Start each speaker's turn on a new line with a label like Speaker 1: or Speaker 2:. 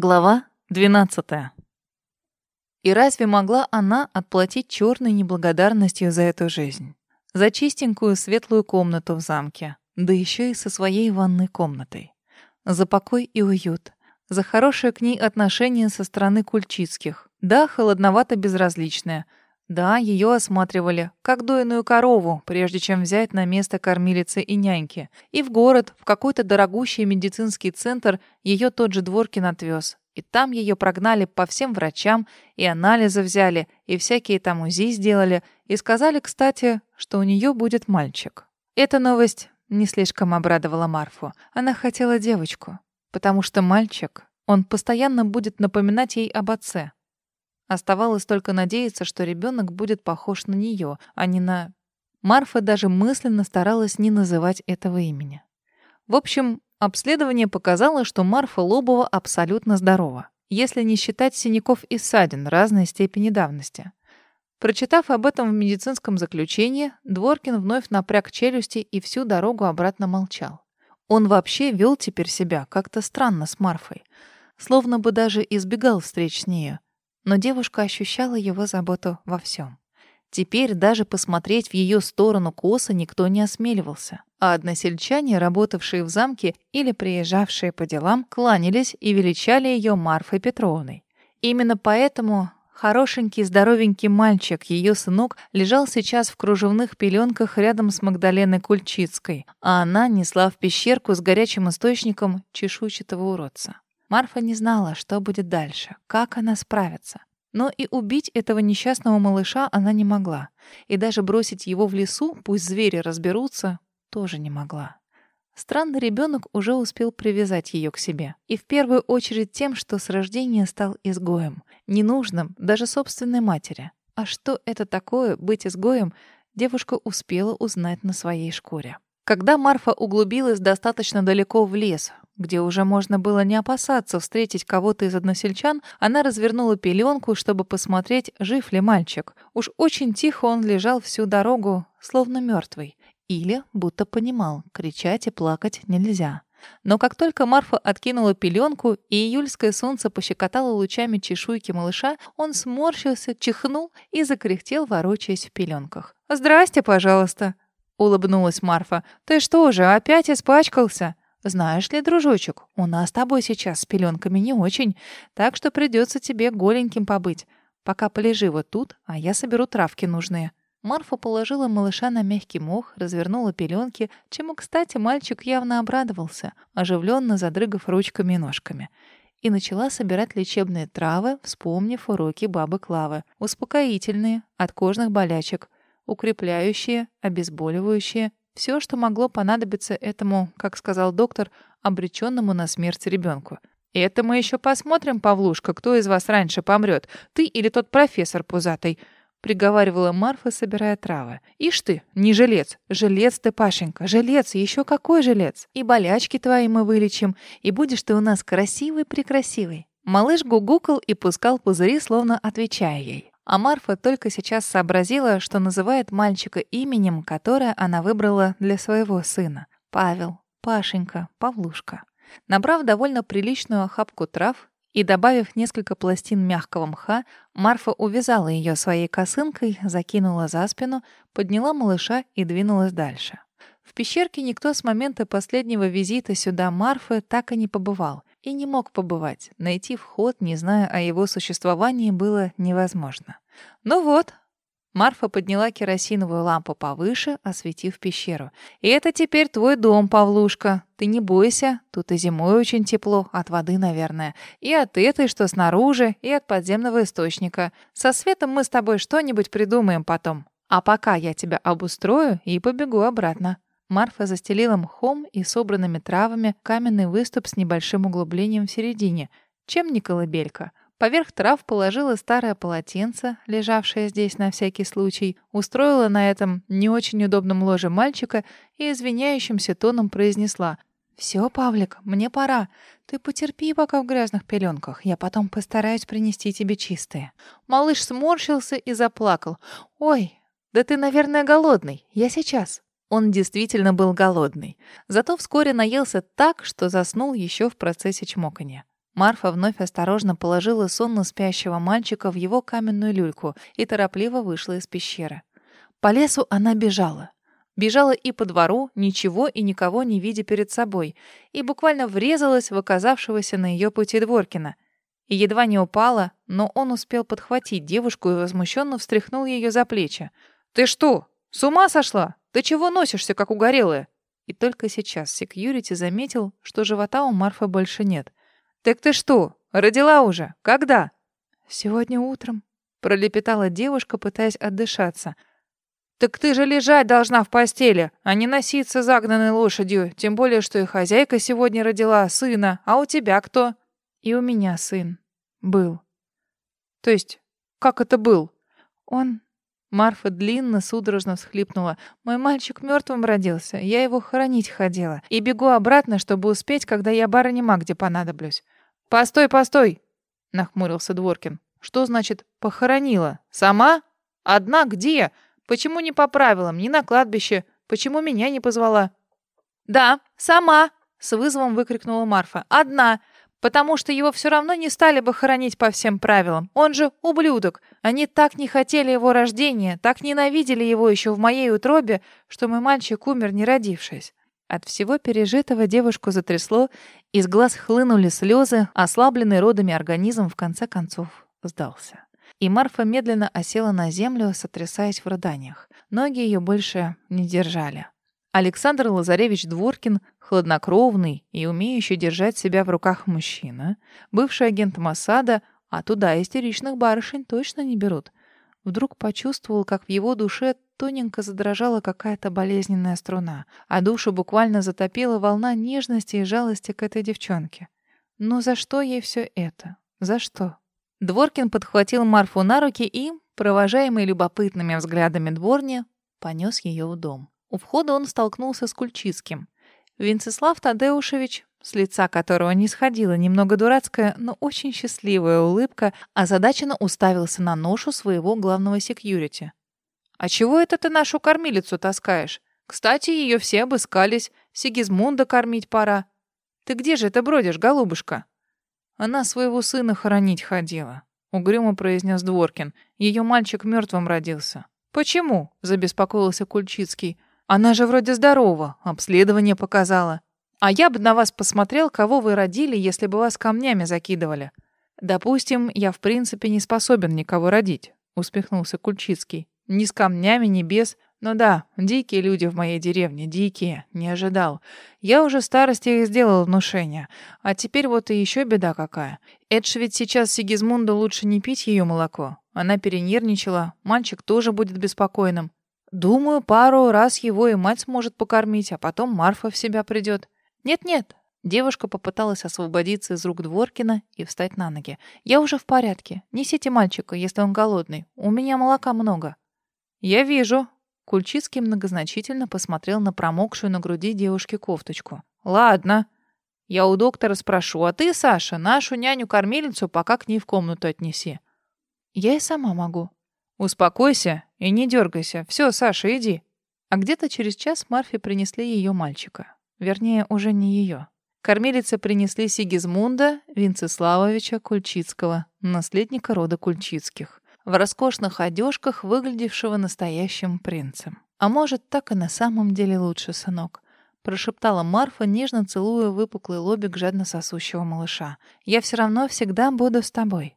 Speaker 1: Глава 12. И разве могла она отплатить черной неблагодарностью за эту жизнь? За чистенькую светлую комнату в замке, да еще и со своей ванной комнатой. За покой и уют. За хорошее к ней отношение со стороны кульчицких. Да, холодновато безразличное. Да, ее осматривали, как дойную корову, прежде чем взять на место кормилицы и няньки. И в город, в какой-то дорогущий медицинский центр ее тот же Дворкин отвез. И там ее прогнали по всем врачам, и анализы взяли, и всякие там УЗИ сделали, и сказали, кстати, что у нее будет мальчик. Эта новость не слишком обрадовала Марфу. Она хотела девочку, потому что мальчик, он постоянно будет напоминать ей об отце. Оставалось только надеяться, что ребенок будет похож на нее, а не на... Марфа даже мысленно старалась не называть этого имени. В общем, обследование показало, что Марфа Лобова абсолютно здорова, если не считать синяков и ссадин разной степени давности. Прочитав об этом в медицинском заключении, Дворкин вновь напряг челюсти и всю дорогу обратно молчал. Он вообще вел теперь себя как-то странно с Марфой, словно бы даже избегал встреч с нею но девушка ощущала его заботу во всем. Теперь даже посмотреть в ее сторону косо никто не осмеливался, а односельчане, работавшие в замке или приезжавшие по делам, кланялись и величали ее Марфой Петровной. Именно поэтому хорошенький здоровенький мальчик, ее сынок, лежал сейчас в кружевных пеленках рядом с Магдаленой Кульчицкой, а она несла в пещерку с горячим источником чешуйчатого уродца. Марфа не знала, что будет дальше, как она справится. Но и убить этого несчастного малыша она не могла. И даже бросить его в лесу, пусть звери разберутся, тоже не могла. Странный ребенок уже успел привязать ее к себе. И в первую очередь тем, что с рождения стал изгоем. Ненужным даже собственной матери. А что это такое, быть изгоем, девушка успела узнать на своей шкуре. Когда Марфа углубилась достаточно далеко в лес, где уже можно было не опасаться встретить кого-то из односельчан, она развернула пеленку, чтобы посмотреть, жив ли мальчик. Уж очень тихо он лежал всю дорогу, словно мертвый. Или будто понимал, кричать и плакать нельзя. Но как только Марфа откинула пеленку, и июльское солнце пощекотало лучами чешуйки малыша, он сморщился, чихнул и закряхтел, ворочаясь в пеленках. «Здрасте, пожалуйста!» — улыбнулась Марфа. «Ты что же, опять испачкался?» Знаешь ли, дружочек, у нас с тобой сейчас с пеленками не очень, так что придется тебе голеньким побыть. Пока полежи вот тут, а я соберу травки нужные». Марфа положила малыша на мягкий мох, развернула пеленки, чему, кстати, мальчик явно обрадовался, оживленно задрыгав ручками и ножками. И начала собирать лечебные травы, вспомнив уроки бабы Клавы. Успокоительные, от кожных болячек, укрепляющие, обезболивающие, все, что могло понадобиться этому, как сказал доктор, обреченному на смерть ребенку. «Это мы еще посмотрим, Павлушка, кто из вас раньше помрет, ты или тот профессор пузатый», — приговаривала Марфа, собирая травы. «Ишь ты, не жилец. Жилец ты, Пашенька, жилец, еще какой жилец. И болячки твои мы вылечим, и будешь ты у нас красивый-прекрасивый». Малыш гугукал и пускал пузыри, словно отвечая ей. А Марфа только сейчас сообразила, что называет мальчика именем, которое она выбрала для своего сына. Павел, Пашенька, Павлушка. Набрав довольно приличную охапку трав и добавив несколько пластин мягкого мха, Марфа увязала ее своей косынкой, закинула за спину, подняла малыша и двинулась дальше. В пещерке никто с момента последнего визита сюда Марфы так и не побывал, и не мог побывать. Найти вход, не зная о его существовании, было невозможно. Ну вот, Марфа подняла керосиновую лампу повыше, осветив пещеру. «И это теперь твой дом, Павлушка. Ты не бойся, тут и зимой очень тепло, от воды, наверное. И от этой, что снаружи, и от подземного источника. Со светом мы с тобой что-нибудь придумаем потом. А пока я тебя обустрою и побегу обратно». Марфа застелила мхом и собранными травами каменный выступ с небольшим углублением в середине. Чем не колыбелька? Поверх трав положила старое полотенце, лежавшее здесь на всякий случай, устроила на этом не очень удобном ложе мальчика и извиняющимся тоном произнесла «Все, Павлик, мне пора. Ты потерпи пока в грязных пеленках. Я потом постараюсь принести тебе чистые». Малыш сморщился и заплакал. «Ой, да ты, наверное, голодный. Я сейчас». Он действительно был голодный. Зато вскоре наелся так, что заснул еще в процессе чмоканья. Марфа вновь осторожно положила сонно спящего мальчика в его каменную люльку и торопливо вышла из пещеры. По лесу она бежала. Бежала и по двору, ничего и никого не видя перед собой, и буквально врезалась в оказавшегося на ее пути Дворкина. И едва не упала, но он успел подхватить девушку и возмущенно встряхнул ее за плечи. «Ты что, с ума сошла? Ты чего носишься, как угорелая?» И только сейчас секьюрити заметил, что живота у Марфы больше нет. «Так ты что, родила уже? Когда?» «Сегодня утром», — пролепетала девушка, пытаясь отдышаться. «Так ты же лежать должна в постели, а не носиться загнанной лошадью, тем более, что и хозяйка сегодня родила сына, а у тебя кто?» «И у меня сын. Был». «То есть, как это был?» «Он...» Марфа длинно, судорожно всхлипнула. «Мой мальчик мертвым родился. Я его хоронить ходила. И бегу обратно, чтобы успеть, когда я барыне Магде понадоблюсь». «Постой, постой!» — нахмурился Дворкин. «Что значит «похоронила»? Сама? Одна где? Почему не по правилам, не на кладбище? Почему меня не позвала?» «Да, сама!» — с вызовом выкрикнула Марфа. «Одна! Потому что его все равно не стали бы хоронить по всем правилам. Он же ублюдок. Они так не хотели его рождения, так ненавидели его еще в моей утробе, что мой мальчик умер, не родившись. От всего пережитого девушку затрясло, из глаз хлынули слезы, ослабленный родами организм в конце концов сдался. И Марфа медленно осела на землю, сотрясаясь в рыданиях. Ноги ее больше не держали. Александр Лазаревич Дворкин, хладнокровный и умеющий держать себя в руках мужчина, бывший агент Масада, а туда истеричных барышень точно не берут, вдруг почувствовал, как в его душе тоненько задрожала какая-то болезненная струна, а душу буквально затопила волна нежности и жалости к этой девчонке. Но за что ей все это? За что? Дворкин подхватил Марфу на руки и, провожаемый любопытными взглядами дворни, понес ее в дом. У входа он столкнулся с Кульчицким. Венцеслав Тадеушевич, с лица которого не сходила немного дурацкая, но очень счастливая улыбка, озадаченно уставился на ношу своего главного секьюрити. «А чего это ты нашу кормилицу таскаешь? Кстати, ее все обыскались, Сигизмунда кормить пора. Ты где же это бродишь, голубушка?» «Она своего сына хоронить ходила», — угрюмо произнес Дворкин. «Ее мальчик мертвым родился». «Почему?» — забеспокоился Кульчицкий. Она же вроде здорова, обследование показала. А я бы на вас посмотрел, кого вы родили, если бы вас камнями закидывали. Допустим, я в принципе не способен никого родить, успехнулся Кульчицкий. Ни с камнями, ни без. Но да, дикие люди в моей деревне, дикие, не ожидал. Я уже старости сделал внушение. А теперь вот и еще беда какая. Это ж ведь сейчас Сигизмунду лучше не пить ее молоко. Она перенервничала, мальчик тоже будет беспокойным. Думаю, пару раз его и мать сможет покормить, а потом Марфа в себя придет. Нет-нет. Девушка попыталась освободиться из рук Дворкина и встать на ноги. «Я уже в порядке. Несите мальчика, если он голодный. У меня молока много». «Я вижу». Кульчицкий многозначительно посмотрел на промокшую на груди девушки кофточку. «Ладно. Я у доктора спрошу, а ты, Саша, нашу няню-кормилицу пока к ней в комнату отнеси». «Я и сама могу», «Успокойся и не дергайся. Все, Саша, иди». А где-то через час Марфе принесли ее мальчика. Вернее, уже не ее. Кормилицы принесли Сигизмунда Винцеславовича Кульчицкого, наследника рода Кульчицких, в роскошных одежках, выглядевшего настоящим принцем. «А может, так и на самом деле лучше, сынок», — прошептала Марфа, нежно целуя выпуклый лобик жадно сосущего малыша. «Я все равно всегда буду с тобой».